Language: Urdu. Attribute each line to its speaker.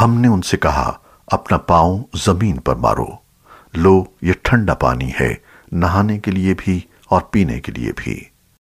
Speaker 1: ہم نے ان سے کہا، اپنا پاؤں زمین پر مارو۔ لو، یہ ٹھنڈا پانی ہے، نہانے کے لیے بھی اور پینے کے لیے بھی۔